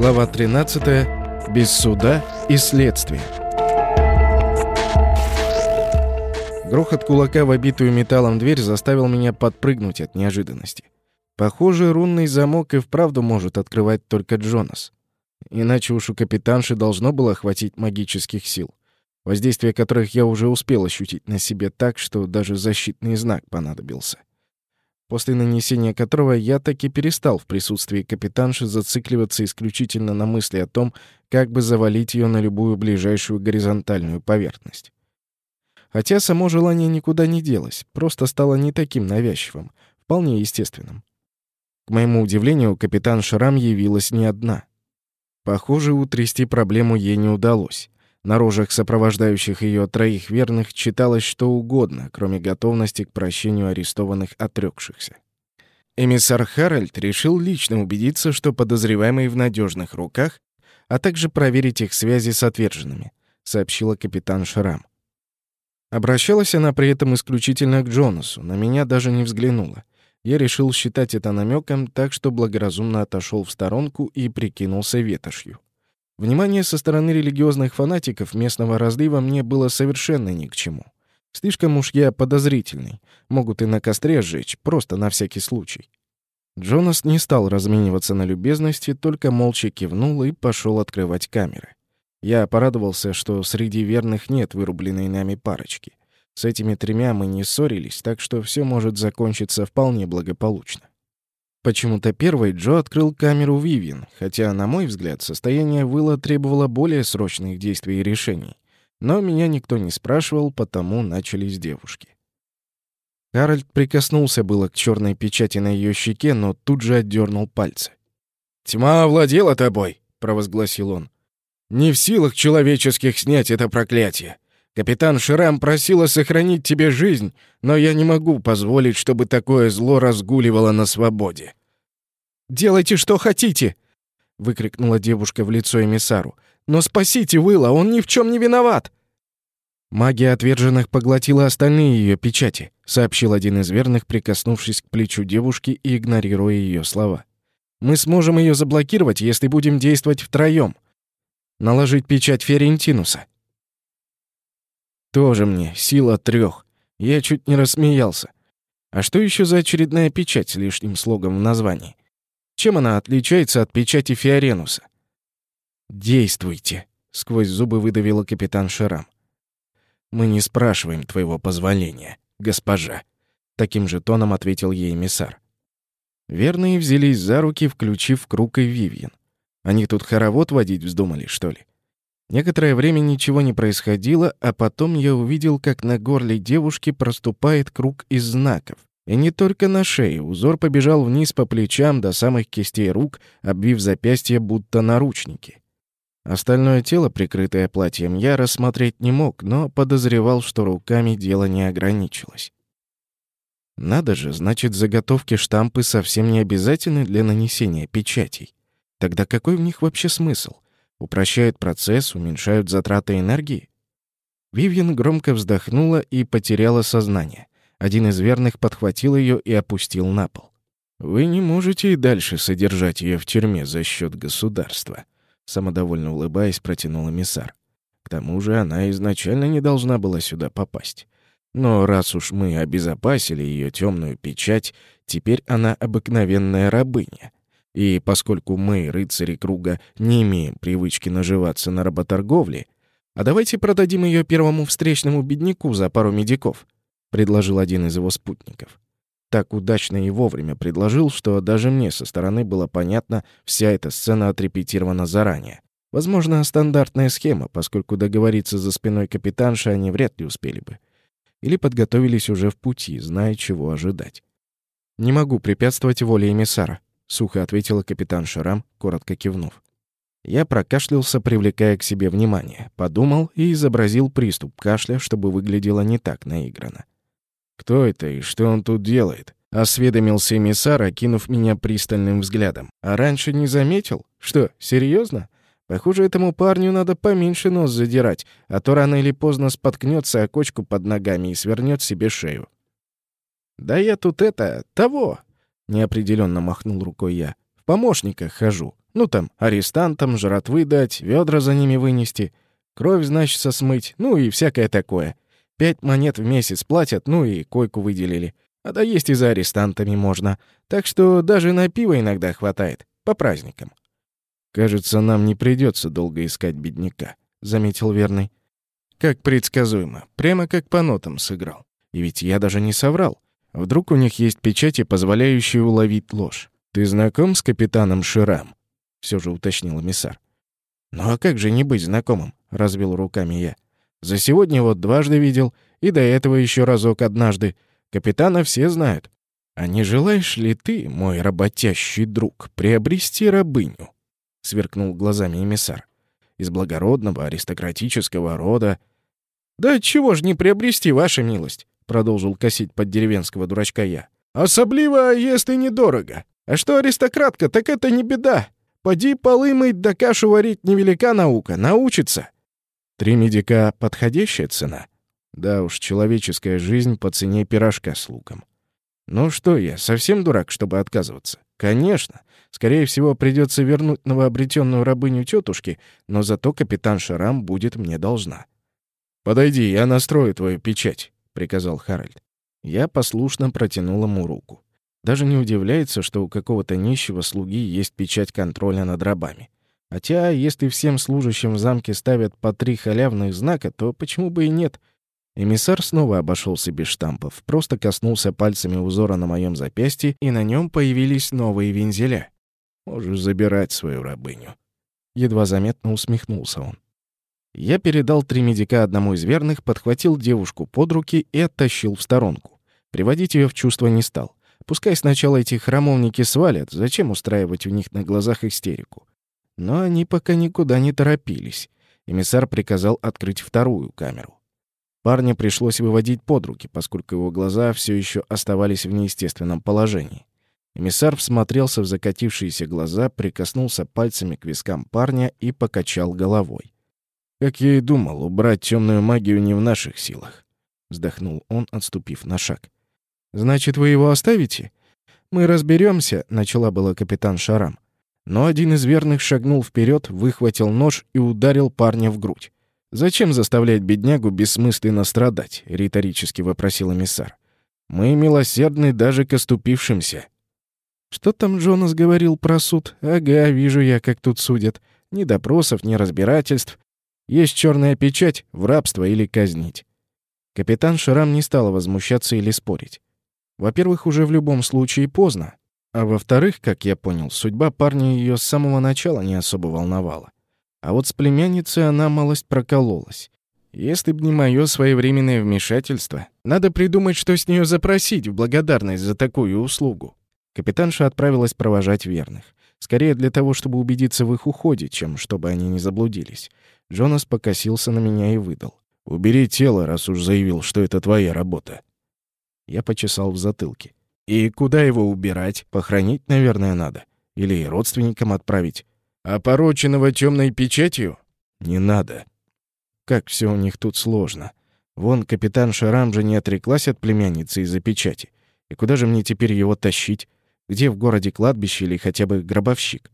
Глава 13. Без суда и следствия. Грохот кулака в обитую металлом дверь заставил меня подпрыгнуть от неожиданности. Похоже, рунный замок и вправду может открывать только Джонас. Иначе уж у капитанши должно было хватить магических сил, воздействие которых я уже успел ощутить на себе так, что даже защитный знак понадобился после нанесения которого я таки перестал в присутствии капитанши зацикливаться исключительно на мысли о том, как бы завалить ее на любую ближайшую горизонтальную поверхность. Хотя само желание никуда не делось, просто стало не таким навязчивым, вполне естественным. К моему удивлению, капитан Шрам явилась не одна. Похоже, утрясти проблему ей не удалось. На рожах сопровождающих ее троих верных читалось что угодно, кроме готовности к прощению арестованных отрекшихся. Эмиссар Харальд решил лично убедиться, что подозреваемые в надежных руках, а также проверить их связи с отверженными, сообщила капитан Шрам. Обращалась она при этом исключительно к Джонасу, на меня даже не взглянула. Я решил считать это намеком, так что благоразумно отошел в сторонку и прикинулся ветошью. Внимание со стороны религиозных фанатиков местного разлива мне было совершенно ни к чему. Слишком уж я подозрительный. Могут и на костре сжечь, просто на всякий случай. Джонас не стал размениваться на любезности, только молча кивнул и пошел открывать камеры. Я порадовался, что среди верных нет вырубленной нами парочки. С этими тремя мы не ссорились, так что все может закончиться вполне благополучно. Почему-то первой Джо открыл камеру Вивин, хотя, на мой взгляд, состояние Уилла требовало более срочных действий и решений. Но меня никто не спрашивал, потому начали с девушки. Харальд прикоснулся было к черной печати на ее щеке, но тут же отдернул пальцы. «Тьма овладела тобой», — провозгласил он. «Не в силах человеческих снять это проклятие. Капитан Шрам просила сохранить тебе жизнь, но я не могу позволить, чтобы такое зло разгуливало на свободе». «Делайте, что хотите!» — выкрикнула девушка в лицо эмиссару. «Но спасите Уилла, он ни в чем не виноват!» «Магия отверженных поглотила остальные ее печати», — сообщил один из верных, прикоснувшись к плечу девушки и игнорируя ее слова. «Мы сможем ее заблокировать, если будем действовать втроем. Наложить печать Ферентинуса. Тоже мне, сила трех. Я чуть не рассмеялся. А что еще за очередная печать с лишним слогом в названии? Чем она отличается от печати Фиоренуса? «Действуйте», — сквозь зубы выдавила капитан Шерам. «Мы не спрашиваем твоего позволения, госпожа», — таким же тоном ответил ей эмиссар. Верные взялись за руки, включив круг и Вивьен. Они тут хоровод водить вздумали, что ли? Некоторое время ничего не происходило, а потом я увидел, как на горле девушки проступает круг из знаков. И не только на шее, узор побежал вниз по плечам до самых кистей рук, обвив запястья будто наручники. Остальное тело, прикрытое платьем, я рассмотреть не мог, но подозревал, что руками дело не ограничилось. Надо же, значит, заготовки-штампы совсем не обязательны для нанесения печатей. Тогда какой в них вообще смысл? Упрощают процесс, уменьшают затраты энергии? Вивьен громко вздохнула и потеряла сознание. Один из верных подхватил ее и опустил на пол. «Вы не можете и дальше содержать ее в тюрьме за счет государства», самодовольно улыбаясь, протянул эмиссар. «К тому же она изначально не должна была сюда попасть. Но раз уж мы обезопасили ее темную печать, теперь она обыкновенная рабыня. И поскольку мы, рыцари круга, не имеем привычки наживаться на работорговле, а давайте продадим ее первому встречному бедняку за пару медиков, предложил один из его спутников. Так удачно и вовремя предложил, что даже мне со стороны было понятно, вся эта сцена отрепетирована заранее. Возможно, стандартная схема, поскольку договориться за спиной капитанши они вряд ли успели бы. Или подготовились уже в пути, зная, чего ожидать. Не могу препятствовать воле эмиссара, сухо ответила капитан Шарам, коротко кивнув. Я прокашлялся, привлекая к себе внимание, подумал и изобразил приступ кашля, чтобы выглядело не так наигранно. «Кто это и что он тут делает?» — осведомился эмиссар, окинув меня пристальным взглядом. «А раньше не заметил? Что, серьезно? Похоже, этому парню надо поменьше нос задирать, а то рано или поздно споткнется о кочку под ногами и свернет себе шею». «Да я тут это... того!» Неопределенно махнул рукой я. В помощниках хожу. Ну там, арестантам жратвы дать, ведра за ними вынести, кровь, значит, смыть, ну и всякое такое. Пять монет в месяц платят, ну и койку выделили. А да есть и за арестантами можно. Так что даже на пиво иногда хватает. По праздникам. «Кажется, нам не придется долго искать бедняка», — заметил верный. Как предсказуемо. Прямо как по нотам сыграл. И ведь я даже не соврал. Вдруг у них есть печати, позволяющие уловить ложь. «Ты знаком с капитаном Ширам?» — все же уточнил эмиссар. «Ну а как же не быть знакомым?» — развел руками я. «За сегодня вот дважды видел, и до этого еще разок однажды. Капитана все знают. А не желаешь ли ты, мой работящий друг, приобрести рабыню?» — сверкнул глазами эмиссар. «Из благородного аристократического рода». «Да чего ж не приобрести, ваша милость?» — продолжил косить под деревенского дурачка я. «Особливо, если недорого. А что аристократка, так это не беда. Поди полы мыть да кашу варить невелика наука. Научится». «Три медика — подходящая цена?» Да уж, человеческая жизнь по цене пирожка с луком. Ну что я, совсем дурак, чтобы отказываться? Конечно. Скорее всего, придется вернуть новообретенную рабыню тетушки, но зато капитан Шарам будет мне должна. «Подойди, я настрою твою печать», — приказал Харальд. Я послушно протянул ему руку. Даже не удивляется, что у какого-то нищего слуги есть печать контроля над рабами. Хотя, если всем служащим в замке ставят по три халявных знака, то почему бы и нет? Эмиссар снова обошелся без штампов, просто коснулся пальцами узора на моем запястье, и на нем появились новые вензеля. «Можешь забирать свою рабыню». Едва заметно усмехнулся он. Я передал три медика одному из верных, подхватил девушку под руки и оттащил в сторонку. Приводить ее в чувство не стал. Пускай сначала эти храмовники свалят, зачем устраивать у них на глазах истерику. Но они пока никуда не торопились. Эмиссар приказал открыть вторую камеру. Парня пришлось выводить под руки, поскольку его глаза все еще оставались в неестественном положении. Эмиссар всмотрелся в закатившиеся глаза, прикоснулся пальцами к вискам парня и покачал головой. «Как я и думал, убрать темную магию не в наших силах», — вздохнул он, отступив на шаг. «Значит, вы его оставите?» «Мы разберемся», — начала была капитан Шарам. Но один из верных шагнул вперед, выхватил нож и ударил парня в грудь. «Зачем заставлять беднягу бессмысленно страдать?» — риторически вопросил эмиссар. «Мы милосердны даже к оступившимся». «Что там Джонас говорил про суд? Ага, вижу я, как тут судят. Ни допросов, ни разбирательств. Есть черная печать — в рабство или казнить». Капитан Шрам не стал возмущаться или спорить. Во-первых, уже в любом случае поздно. А во-вторых, как я понял, судьба парня ее с самого начала не особо волновала. А вот с племянницей она малость прокололась. Если б не мое своевременное вмешательство, надо придумать, что с нее запросить в благодарность за такую услугу. Капитанша отправилась провожать верных. Скорее для того, чтобы убедиться в их уходе, чем чтобы они не заблудились. Джонас покосился на меня и выдал. «Убери тело, раз уж заявил, что это твоя работа». Я почесал в затылке. «И куда его убирать? Похоронить, наверное, надо. Или родственникам отправить. Опороченного темной печатью? Не надо. Как все у них тут сложно. Вон капитан Шарам же не отреклась от племянницы из-за печати. И куда же мне теперь его тащить? Где в городе кладбище или хотя бы гробовщик?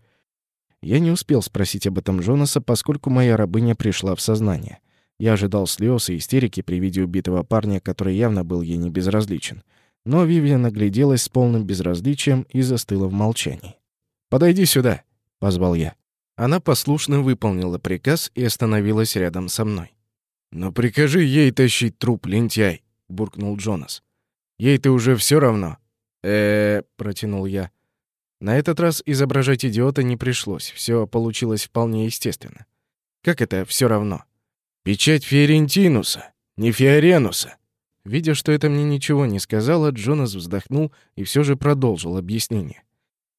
Я не успел спросить об этом Джонаса, поскольку моя рабыня пришла в сознание. Я ожидал слез и истерики при виде убитого парня, который явно был ей не безразличен. Но Вивиан нагляделась с полным безразличием и застыла в молчании. «Подойди сюда», — позвал я. Она послушно выполнила приказ и остановилась рядом со мной. «Но прикажи ей тащить труп, лентяй», — буркнул Джонас. «Ей-то уже все равно». э протянул я. На этот раз изображать идиота не пришлось, все получилось вполне естественно. «Как это все равно?» «Печать Фиорентинуса, не Фиоренуса». Видя, что это мне ничего не сказала, Джонас вздохнул и все же продолжил объяснение.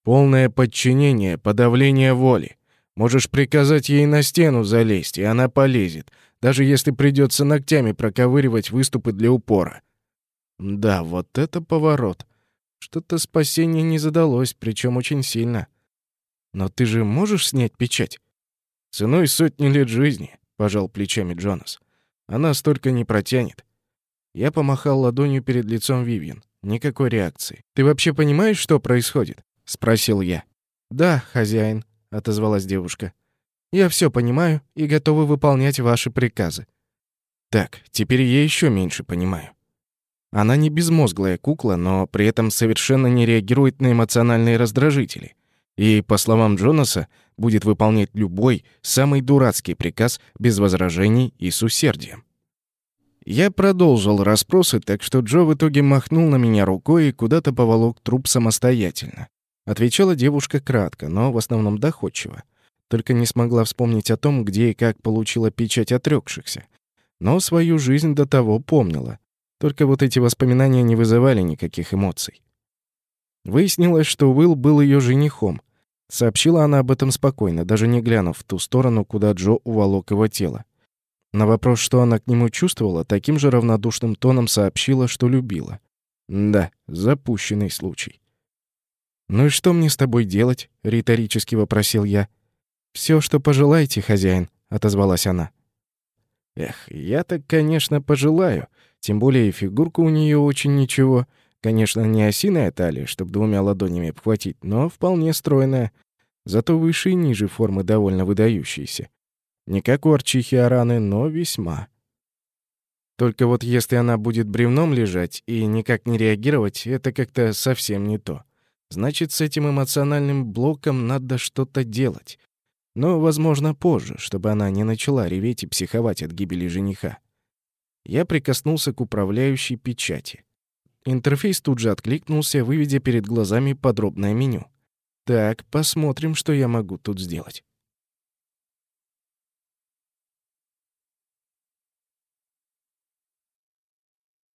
Полное подчинение, подавление воли. Можешь приказать ей на стену залезть, и она полезет, даже если придется ногтями проковыривать выступы для упора. Да, вот это поворот. Что-то спасение не задалось, причем очень сильно. Но ты же можешь снять печать? Ценой сотни лет жизни, пожал плечами Джонас. Она столько не протянет. Я помахал ладонью перед лицом Вивьен. Никакой реакции. «Ты вообще понимаешь, что происходит?» — спросил я. «Да, хозяин», — отозвалась девушка. «Я все понимаю и готова выполнять ваши приказы». Так, теперь я еще меньше понимаю. Она не безмозглая кукла, но при этом совершенно не реагирует на эмоциональные раздражители. И, по словам Джонаса, будет выполнять любой, самый дурацкий приказ без возражений и с усердием. Я продолжил расспросы, так что Джо в итоге махнул на меня рукой и куда-то поволок труп самостоятельно. Отвечала девушка кратко, но в основном доходчиво. Только не смогла вспомнить о том, где и как получила печать отрёкшихся. Но свою жизнь до того помнила. Только вот эти воспоминания не вызывали никаких эмоций. Выяснилось, что Уилл был ее женихом. Сообщила она об этом спокойно, даже не глянув в ту сторону, куда Джо уволок его тело. На вопрос, что она к нему чувствовала, таким же равнодушным тоном сообщила, что любила. Да, запущенный случай. «Ну и что мне с тобой делать?» — риторически вопросил я. «Всё, что пожелаете, хозяин», — отозвалась она. Эх, я так, конечно, пожелаю. Тем более фигурка у неё очень ничего. Конечно, не осиная талия, чтобы двумя ладонями обхватить, но вполне стройная. Зато выше и ниже формы довольно выдающиеся. Не как у арчихи Араны, но весьма. Только вот если она будет бревном лежать и никак не реагировать, это как-то совсем не то. Значит, с этим эмоциональным блоком надо что-то делать. Но, возможно, позже, чтобы она не начала реветь и психовать от гибели жениха. Я прикоснулся к управляющей печати. Интерфейс тут же откликнулся, выведя перед глазами подробное меню. Так, посмотрим, что я могу тут сделать.